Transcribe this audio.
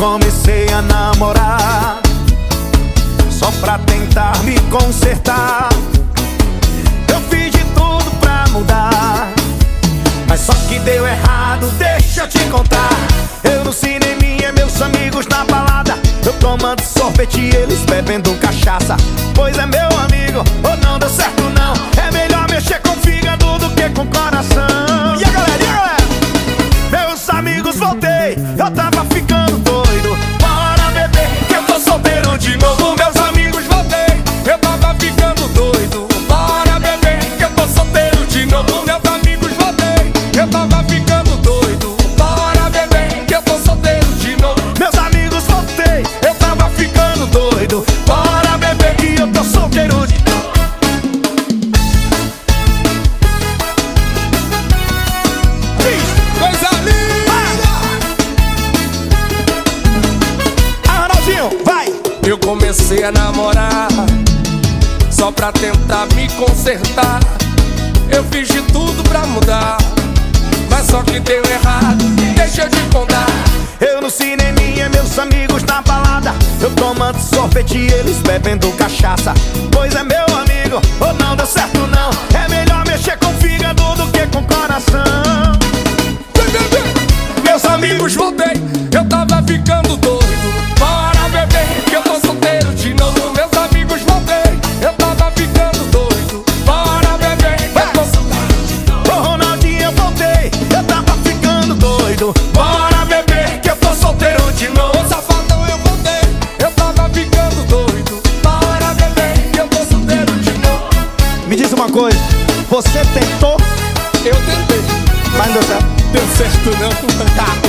a namorar. Só pra tentar me consertar. Eu fiz de tudo pra mudar. Mas só que deu errado, deixa eu te contar. Eu no cineminha, meus amigos na balada. Eu tomando sorvete eles bebendo cachaça. Pois é meu Eu comecei a namorar Só pra tentar me consertar. Eu fiz de tudo pra mudar Mas só que deu errado Deixa eu te contar. Eu no cineminha, meus amigos na balada. Eu tomando sorvete e eles bebendo cachaça. Pois é meu amigo, ou não deu certo não. É melhor mexer com fígado do que com coração. Vem, vem. Meus amigos, voltei. Eu tava ficando doido coisa, você tentou, Eu tentei, mas não deu certo. Deu certo não. Tá